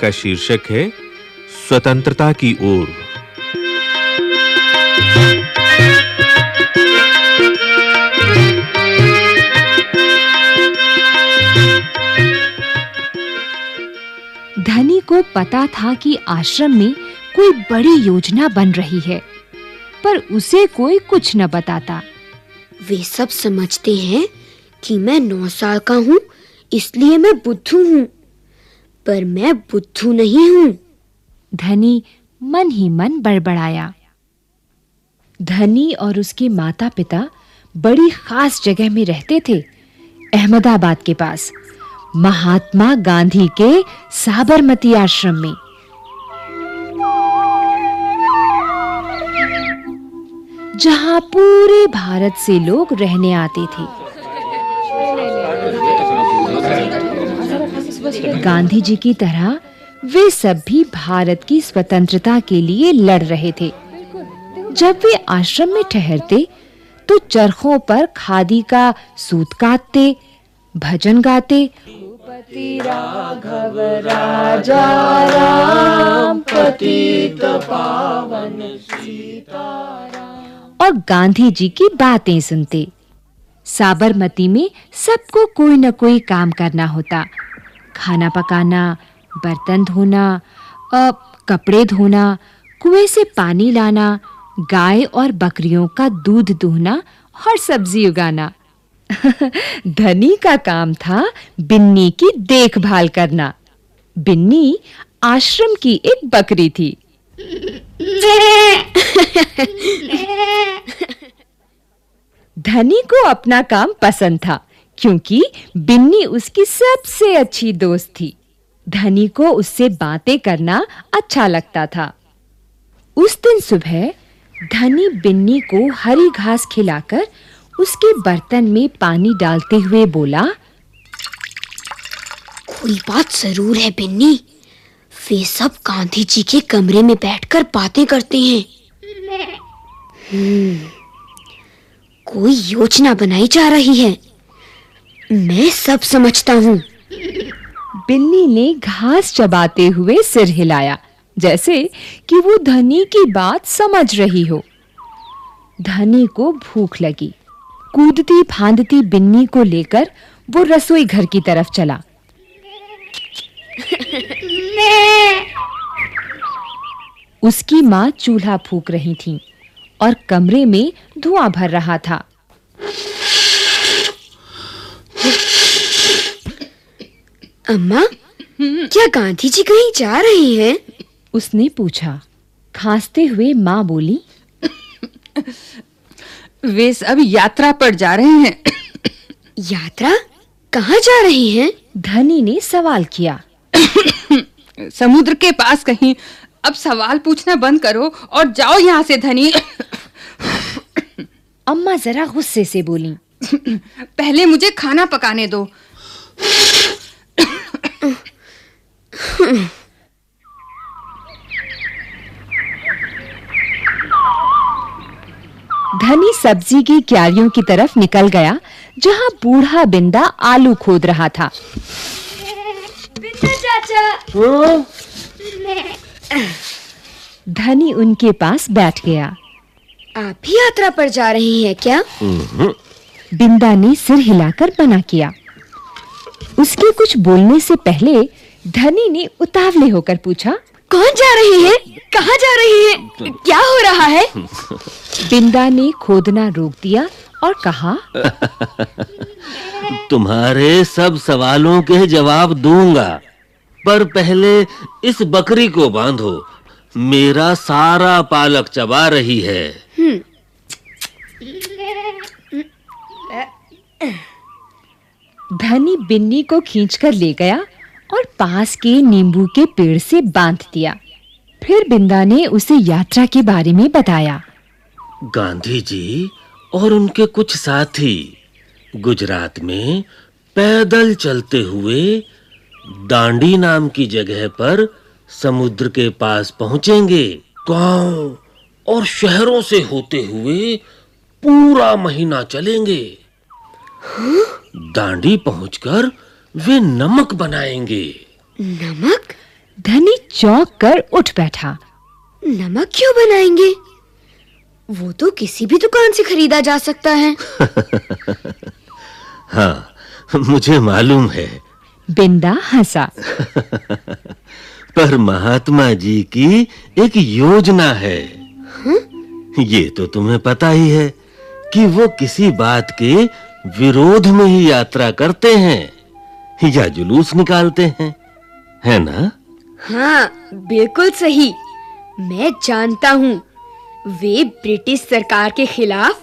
का शीर्षक है स्वतंत्रता की ओर। धनी को पता था कि आश्रम में कोई बड़ी योजना बन रही है पर उसे कोई कुछ न बताता। वे सब समझते हैं कि मैं नौ साल का हूँ इसलिए मैं बुद्धू हूँ। पर मैं बुद्धू नहीं हूँ। धनी मन ही मन बड़बड़ाया। धनी और उसके माता-पिता बड़ी खास जगह में रहते थे, अहमदाबाद के पास, महात्मा गांधी के साबरमती आश्रम में। जहाँ पूरे भारत से लोग रहने आते थे। गांधी जी की तरह वे सब भी भारत की स्वतंत्रता के लिए लड़ रहे थे। जब वे आश्रम में ठहरते तो चरखों पर खादी का सूत काटते भजन गाते। पति राघव राजा राम पतित पावन सीताराम। और गांधी जी की बातें सुनते। साबरमती में सबको कोई न कोई काम करना होता। खाना पकाना, बर्तन धोना, अब कपड़े धोना, कुएँ से पानी लाना, गाय और बकरियों का दूध दूहना और सब्ज़ी उगाना। धनी का काम था बिन्नी की देखभाल करना। बिन्नी आश्रम की एक बकरी थी। धनी को अपना काम पसंद था। क्योंकि बिन्नी उसकी सबसे अच्छी दोस्त थी। धनी को उससे बातें करना अच्छा लगता था। उस दिन सुबह धनी बिन्नी को हरी घास खिलाकर उसके बर्तन में पानी डालते हुए बोला कोई बात ज़रूर है बिन्नी। वे सब गांधी जी के कमरे में बैठकर बातें करते हैं। हम्म, कोई योजना बनाई जा रही है। मैं सब समझता हूँ। बिल्ली ने घास चबाते हुए सिर हिलाया, जैसे कि वो धनी की बात समझ रही हो। धनी को भूख लगी। कूदती फांदती बिन्नी को लेकर वो रसोई घर की तरफ़ चला। उसकी माँ चूल्हा फूक रही थी और कमरे में धुआँ भर रहा था। अम्मा क्या गांधी जी कहीं जा रही हैं? उसने पूछा। खांसते हुए माँ बोली वे सब यात्रा पर जा रहे हैं। यात्रा? कहाँ जा रही हैं? धनी ने सवाल किया। समुद्र के पास कहीं। अब सवाल पूछना बंद करो और जाओ यहाँ से धनी। अम्मा जरा गुस्से से बोली पहले मुझे खाना पकाने दो। धनी सब्ज़ी की क्यारियों की तरफ़ निकल गया जहाँ बूढ़ा बिंदा आलू खोद रहा था। बिंदा चाचा। धनी उनके पास बैठ गया। आप भी यात्रा पर जा रही हैं क्या? बिंदा ने सिर हिलाकर मना किया। उसके कुछ बोलने से पहले धनी ने उतावले होकर पूछा कौन जा रही है? कहाँ जा रही है? क्या हो रहा है? बिंदा ने खोदना रोक दिया और कहा तुम्हारे सब सवालों के जवाब दूँगा पर पहले इस बकरी को बांधो। मेरा सारा पालक चबा रही है। धनी बिन्नी को खींचकर ले गया और पास के नींबू के पेड़ से बाँध दिया। फिर बिंदा ने उसे यात्रा के बारे में बताया। गांधी जी और उनके कुछ साथी गुजरात में पैदल चलते हुए दांडी नाम की जगह पर समुद्र के पास पहुँचेंगे। गाँव और शहरों से होते हुए पूरा महीना चलेंगे। दांडी पहुंचकर वे नमक बनाएँगे। नमक? धनी चौंक कर उठ बैठा। नमक क्यों बनाएँगे? वो तो किसी भी दुकान से खरीदा जा सकता है। हाँ मुझे मालूम है। बिंदा हंसा। पर महात्मा जी की एक योजना है। ये तो तुम्हें पता ही है कि वो किसी बात के विरोध में ही यात्रा करते हैं। या जुलूस निकालते हैं है ना? हाँ बिल्कुल सही। मैं जानता हूँ वे ब्रिटिश सरकार के खिलाफ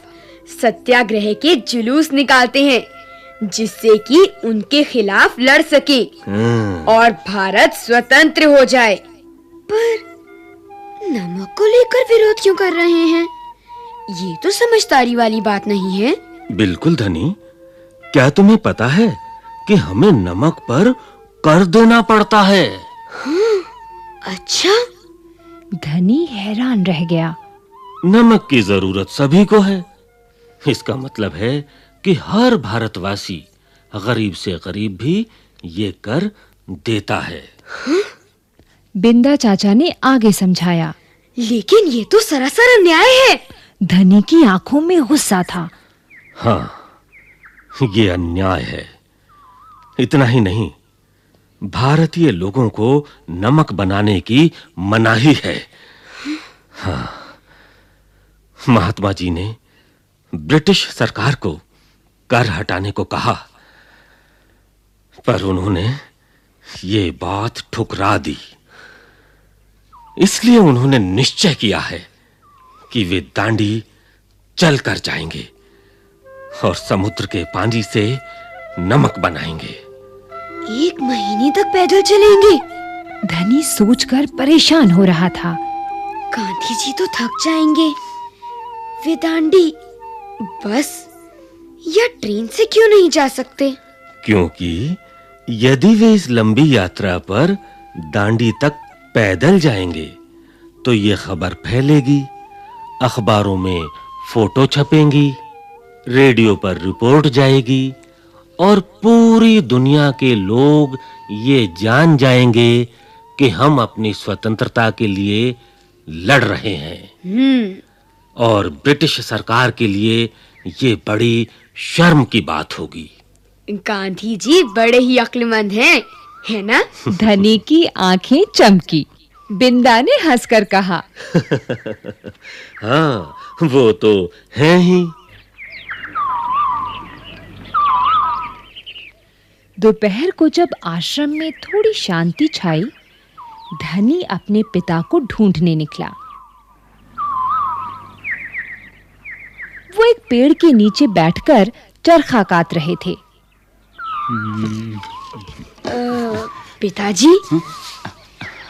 सत्याग्रह के जुलूस निकालते हैं जिससे कि उनके खिलाफ लड़ सके हाँ, और भारत स्वतंत्र हो जाए। पर नमक को लेकर विरोध क्यों कर रहे हैं? ये तो समझदारी वाली बात नहीं है। बिल्कुल धनी क्या तुम्हें पता है कि हमें नमक पर कर देना पड़ता है। अच्छा। धनी हैरान रह गया। नमक की ज़रूरत सभी को है। इसका मतलब है कि हर भारतवासी गरीब से गरीब भी ये कर देता है। बिंदा चाचा ने आगे समझाया। लेकिन ये तो सरासर अन्याय है। धनी की आँखों में गुस्सा था। हाँ ये अन्याय है। इतना ही नहीं, भारतीय लोगों को नमक बनाने की मनाही है। हाँ महात्मा जी ने ब्रिटिश सरकार को कर हटाने को कहा, पर उन्होंने ये बात ठुकरा दी। इसलिए उन्होंने निश्चय किया है कि वे दांडी चल कर जाएँगे और समुद्र के पानी से नमक बनाएँगे। महीने तक पैदल चलेंगे। धनी सोचकर परेशान हो रहा था। गांधी जी तो थक जाएँगे। वे दांडी, बस या ट्रेन से क्यों नहीं जा सकते? क्योंकि यदि वे इस लंबी यात्रा पर दांडी तक पैदल जाएँगे तो ये खबर फैलेगी, अखबारों में फ़ोटो छपेंगी, रेडियो पर रिपोर्ट जाएगी और पूरी दुनिया के लोग ये जान जाएँगे कि हम अपनी स्वतंत्रता के लिए लड़ रहे हैं। हम्म। और ब्रिटिश सरकार के लिए ये बड़ी शर्म की बात होगी। गांधी जी बड़े ही अक्लमंद हैं है ना? धनी की आँखें चमकी बिंदा ने हंसकर कहा हाँ वो तो हैं ही। दोपहर को जब आश्रम में थोड़ी शांति छाई धनी अपने पिता को ढूँढने निकला। वो एक पेड़ के नीचे बैठकर चरखा काट रहे थे। पिताजी?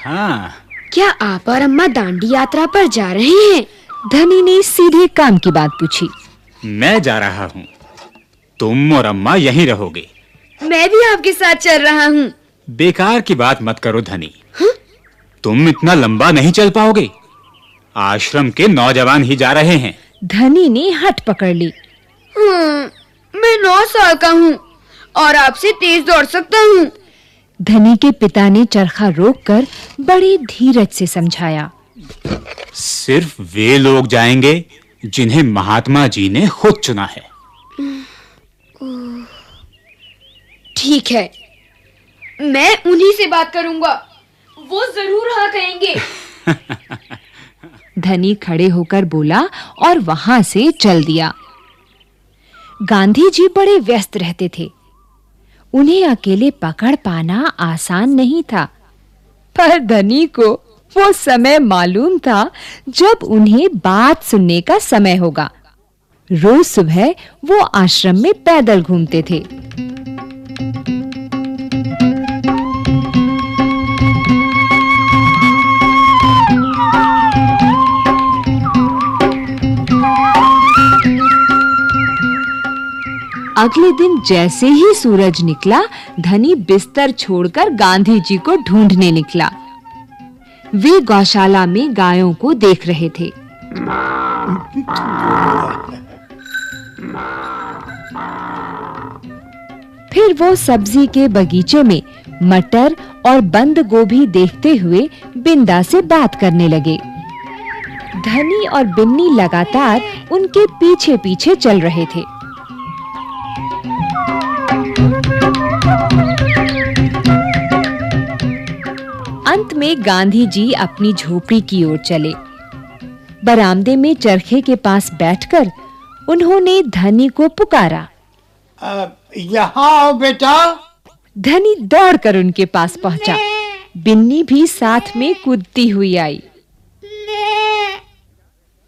हाँ। क्या आप और अम्मा दांडी यात्रा पर जा रहे हैं? धनी ने सीधे काम की बात पूछी। मैं जा रहा हूँ। तुम और अम्मा यहीं रहोगे। मैं भी आपके साथ चल रहा हूँ। बेकार की बात मत करो धनी। तुम इतना लंबा नहीं चल पाओगे। आश्रम के नौजवान ही जा रहे हैं। धनी ने हट पकड़ ली। हम्म, मैं नौ साल का हूँ और आपसे तेज दौड़ सकता हूँ। धनी के पिता ने चरखा रोककर बड़ी धीरज से समझाया। सिर्फ़ वे लोग जाएँगे जिन्हें महात्मा जी ने खुद चुना है। ठीक है। मैं उन्हीं से बात करूँगा। वो ज़रूर हाँ कहेंगे। धनी खड़े होकर बोला और वहाँ से चल दिया। गांधी जी बड़े व्यस्त रहते थे। उन्हें अकेले पकड़ पाना आसान नहीं था। पर धनी को वो समय मालूम था जब उन्हें बात सुनने का समय होगा। रोज सुबह वो आश्रम में पैदल घूमते थे। अगले दिन जैसे ही सूरज निकला, धनी बिस्तर छोड़कर गांधी जी को ढूँढने निकला। वे गौशाला में गायों को देख रहे थे। फिर वो सब्ज़ी के बगीचे में मटर और बंद गोभी देखते हुए बिंदा से बात करने लगे। धनी और बिन्नी लगातार उनके पीछे-पीछे चल रहे थे। में गांधी जी अपनी झोपड़ी की ओर चले। बरामदे में चरखे के पास बैठकर उन्होंने धनी को पुकारा। यहाँ आओ बेटा। धनी दौड़कर उनके पास पहुँचा। बिन्नी भी साथ में कूदती हुई आई।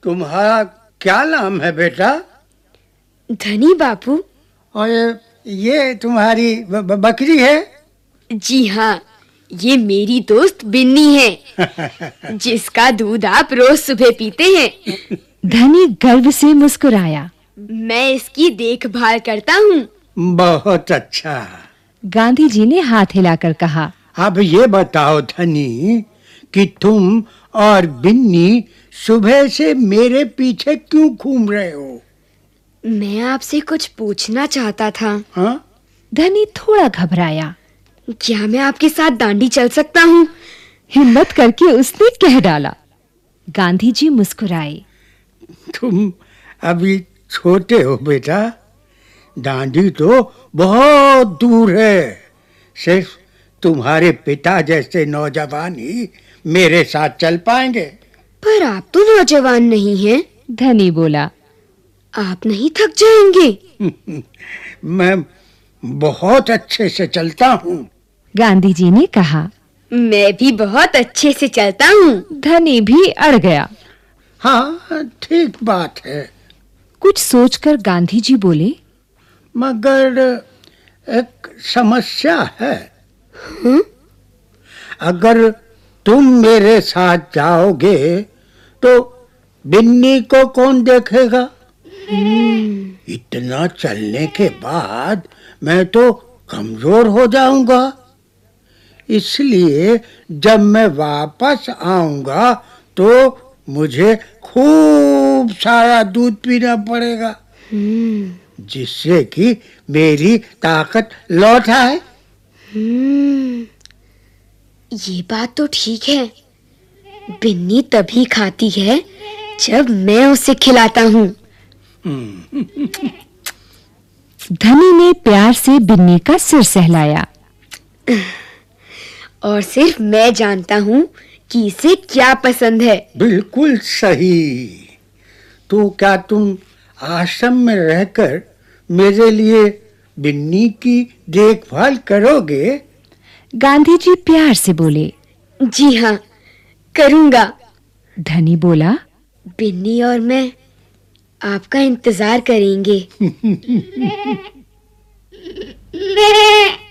तुम्हारा क्या नाम है बेटा? धनी बापू। और ये तुम्हारी बकरी है? जी हाँ। ये मेरी दोस्त बिन्नी है जिसका दूध आप रोज सुबह पीते हैं। धनी गर्व से मुस्कुराया। मैं इसकी देखभाल करता हूँ। बहुत अच्छा। गांधी जी ने हाथ हिलाकर कहा अब ये बताओ धनी कि तुम और बिन्नी सुबह से मेरे पीछे क्यों घूम रहे हो? मैं आपसे कुछ पूछना चाहता था। हाँ? धनी थोड़ा घबराया। क्या मैं आपके साथ दांडी चल सकता हूँ? हिम्मत करके उसने कह डाला। गांधी जी मुस्कुराए। तुम अभी छोटे हो बेटा। दांडी तो बहुत दूर है। सिर्फ़ तुम्हारे पिता जैसे नौजवान ही मेरे साथ चल पाएँगे। पर आप तो नौजवान नहीं हैं। धनी बोला। आप नहीं थक जाएँगे। मैं बहुत अच्छे से चलता हूँ। गांधी जी ने कहा। मैं भी बहुत अच्छे से चलता हूँ। धनी भी अड़ गया। हाँ ठीक बात है। कुछ सोचकर गांधी जी बोले मगर एक समस्या है। हुँ? अगर तुम मेरे साथ जाओगे तो बिन्नी को कौन देखेगा? इतना चलने के बाद मैं तो कमज़ोर हो जाऊँगा। इसलिए जब मैं वापस आऊँगा तो मुझे खूब सारा दूध पीना पड़ेगा। जिससे कि मेरी ताकत लौट आए। हम्म, ये बात तो ठीक है। बिन्नी तभी खाती है जब मैं उसे खिलाता हूँ। धनी ने प्यार से बिन्नी का सिर सहलाया। और सिर्फ़ मैं जानता हूँ कि इसे क्या पसंद है। बिल्कुल सही। तो क्या तुम आश्रम में रहकर मेरे लिए बिन्नी की देखभाल करोगे? गांधी जी प्यार से बोले जी हाँ करूँगा। धनी बोला बिन्नी और मैं आपका इंतज़ार करेंगे।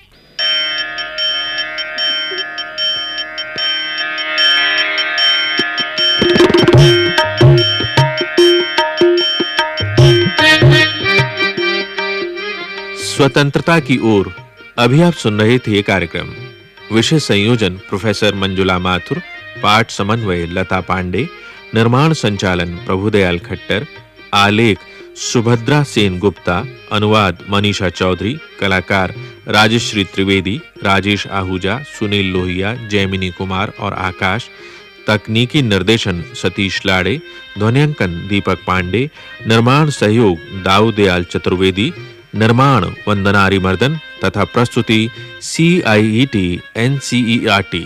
स्वतंत्रता की ओर। अभी आप सुन रहे थे कार्यक्रम। विषय संयोजन प्रोफेसर मंजुला माथुर, पाठ समन्वय लता पांडे, निर्माण संचालन प्रभुदयाल खट्टर, आलेख सुभद्रा सेन गुप्ता, अनुवाद मनीषा चौधरी, कलाकार राजश्री त्रिवेदी, राजेश आहूजा, सुनील लोहिया, जैमिनी कुमार और आकाश, तकनीकी निर्देशन सतीश लाड़े, ध्वनियांकन दीपक पांडे, निर्माण सहयोग दाऊदयाल चतुर्वेदी निर्माण वंदना आर्यमर्दन तथा प्रस्तुति C I E T N C E R T